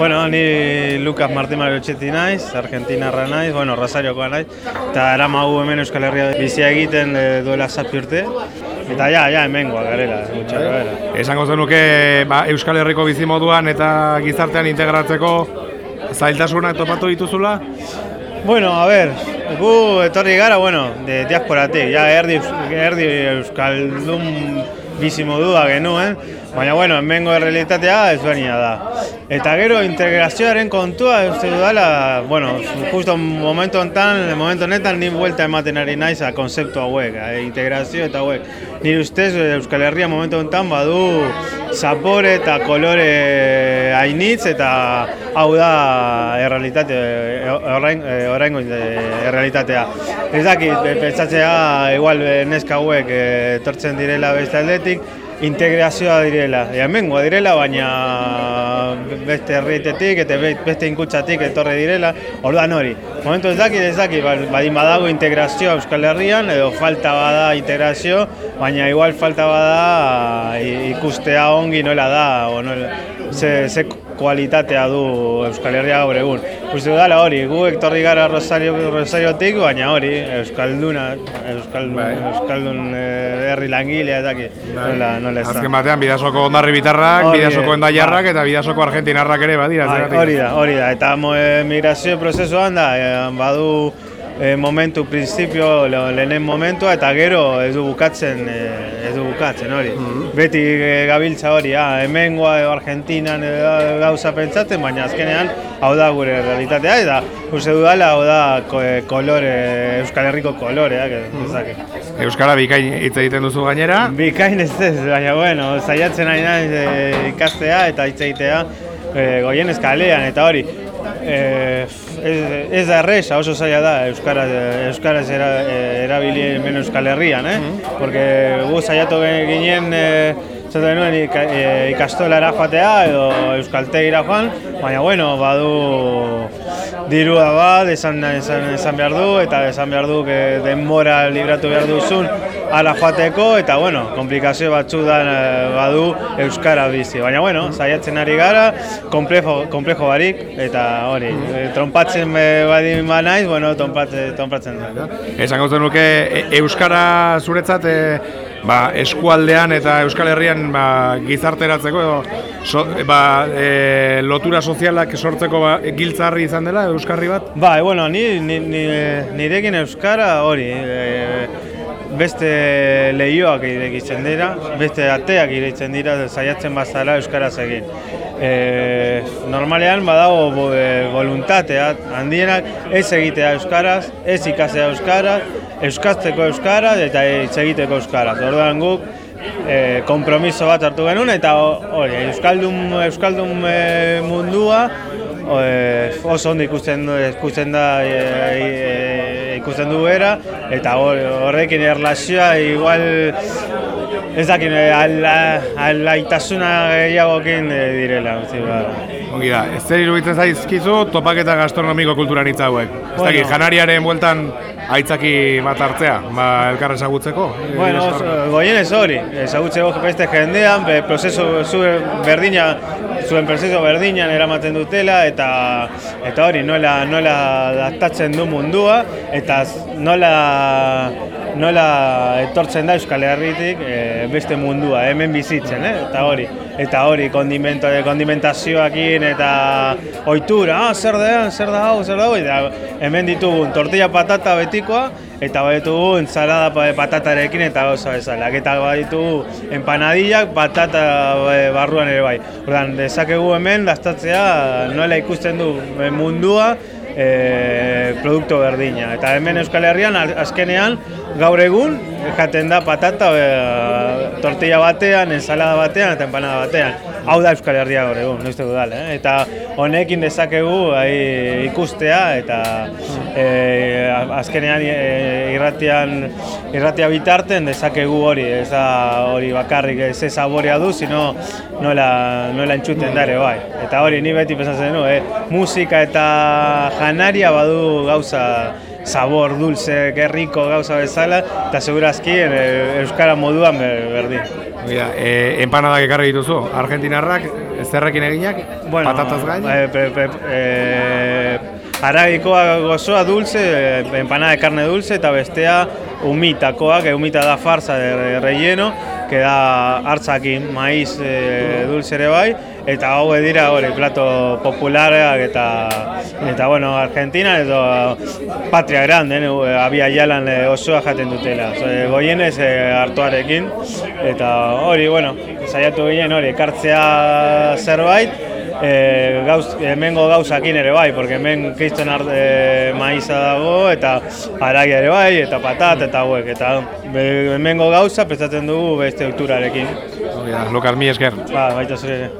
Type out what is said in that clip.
Bueno, ni Lucas Martín Mariochetti naiz, Argentinarra naiz, bueno, Rosariokoa naiz, eta eramagu hemen Euskal Herria bizia egiten e, duela zapi urte, eta ja, ja, hemengoa garela, gutxa gara. Esango zenuke ba, Euskal Herriko bizimoduan eta gizartean integratzeko zailtasunak topatu dituzula? Bueno, a ver, gu etorri gara, bueno, de diasporatik, ja, erdi, erdi Euskaldun bizimodua genuen, baina, bueno, hemengo errealitatea ez da. Eta gero integrazioaren kontua uste dudala, bueno, justo momentu honetan, momentu honetan ni vuelta ematen ari naiz a konzeptu hauek, a integrazio eta hauek. Ni ustez Euskal Herria momentu honetan badu zapore eta kolore hainitz eta hau da errealitate orain oraingo errealitatea. Ez dakit pentsatzea igual neska hauek etortzen direla beste aldetik, integrazioa direla. Hemengoa direla, baina beste herrietetik eta beste inkutsatik etorre direla. Orduan hori. Momentu ez daki, ez daki, ba, badin badago integrazioa Euskal Herrian, edo falta bada integrazio, baina igual falta bada ikustea ongi nola da, o nola, ze, ze kualitatea du Euskal Herria gaur egun. Uste dala hori, gu ektorri gara Rosario, Rosariotik, baina hori, Euskalduna, Euskaldun, bai. Euskaldun eh, herri langilea eta bai. nola, nola ez da. Azken batean, bidasoko ondarri bitarrak, bidasoko endaiarrak bai. eta bidasoko argentinarrak ere badira. hori da, hori da, eta eh, migrazio prozesuan da, eh, badu e, momentu, principio, lehenen momentua, eta gero ez du bukatzen, e, ez du bukatzen hori. Mm Beti e, gabiltza hori, ah, hemengoa edo Argentinan edo gauza pentsatzen, baina azkenean hau da gure realitatea, eta uste dudala hau da kolore, Euskal Herriko kolore, mm Euskara bikain hitz egiten duzu gainera? Bikain ez ez, baina bueno, zaiatzen ari naiz e, ikastea eta hitz egitea e, goien eskalean, eta hori, Eh, ez, da erresa, oso zaila da Euskaraz, Euskaraz era, erabili hemen Euskal Herrian, eh? Mm -hmm. Porque gu zaiatu ginen eh, zaten nuen eh, ikastolara joatea edo Euskaltegira joan, baina bueno, badu dirua bat, esan, esan, esan behar du, eta esan behar du denbora libratu behar duzun ala joateko, eta bueno, komplikazio batzu da eh, badu Euskara bizi. Baina bueno, saiatzen ari gara, komplejo, komplejo barik, eta hori, eh, trompatzen badin ba naiz, bueno, trompatzen, trompatzen da. Esan gauzen nuke, e, Euskara zuretzat, e, ba, eskualdean eta Euskal Herrian ba, gizarteratzeko edo so, ba, e, lotura sozialak sortzeko ba, giltzarri izan dela Euskarri bat? Ba, e, bueno, ni, ni, ni, nirekin Euskara hori, e, beste lehioak irekitzen dira, beste ateak irekitzen dira, saiatzen bazara Euskaraz egin. E, normalean badago e, voluntatea handienak ez egitea Euskaraz, ez ikasea Euskaraz, Euskazteko Euskaraz eta ez egiteko Euskaraz. Orduan guk e, kompromiso bat hartu genuen eta hori, Euskaldun, Euskaldun e, mundua e, oso ondo ikusten, ikusten da e, e, ikusten du bera eta horrekin erlazioa igual ez dakin alaitasuna gehiagokin direla. Ba. Ongi da, ez zer iruditzen zaizkizu topaketa gastronomiko kulturan hauek. Ez dakit, janariaren bueltan aitzaki bat hartzea, ba, elkar ezagutzeko? Bueno, goien ez hori, ezagutzeko beste jendean, be, prozesu zuen berdina, zuen prozesu berdinan eramaten dutela, eta eta hori, nola, nola adaptatzen du mundua, eta nola nola etortzen da Euskal Herritik e, beste mundua, hemen bizitzen, eh? eta hori, eta hori kondimento, kondimentazioakin eta ohitura, ah, zer da, zer da hau, zer da hau, eta hemen ditugun tortilla patata betikoa, eta baditugu ensalada patatarekin eta gauza bezala. Eta baditugu empanadillak patata e, barruan ere bai. Ordan dezakegu hemen daztatzea nola ikusten du mundua e, produktu berdina. Eta hemen Euskal Herrian azkenean gaur egun jaten da patata e, tortilla batean, ensalada batean eta empanada batean. Hau da Euskal Herria gaur egun, noizte dudal, eh? Eta honekin dezakegu ahi, ikustea eta e, azkenean e, irratian irratia bitarten dezakegu hori, ez da hori bakarrik ez saborea du, sino nola, nola entzuten dare bai. Eta hori ni beti pensatzen du, eh? musika eta janaria badu gauza sabor, dulce, gerriko gauza bezala, eta segurazki e, euskara moduan berdin. Ja, e, empanadak ekarri dituzu, argentinarrak, zerrekin eginak, patataz gain? Eh, pe, pe, eh, aragikoa gozoa dulce, eh, empanada de carne dulce, eta bestea umitakoak, que umita da farsa de relleno, que da hartzakin maiz eh, dulce ere bai, eta hau dira hori, plato popularak eta eta bueno, Argentina edo patria grande, eh, abia jalan eh, osoa jaten dutela. So, goienez eh, hartuarekin eta hori, bueno, saiatu ginen hori, ekartzea zerbait, e, gauz, hemengo gauzakin ere bai, porque hemen kriston e, maiza dago, eta aragia ere bai, eta patat, eta hauek, eta hemengo gauza prestatzen dugu beste oiturarekin. Oh, ja, lokal mi esker. Ba, baita zure ere.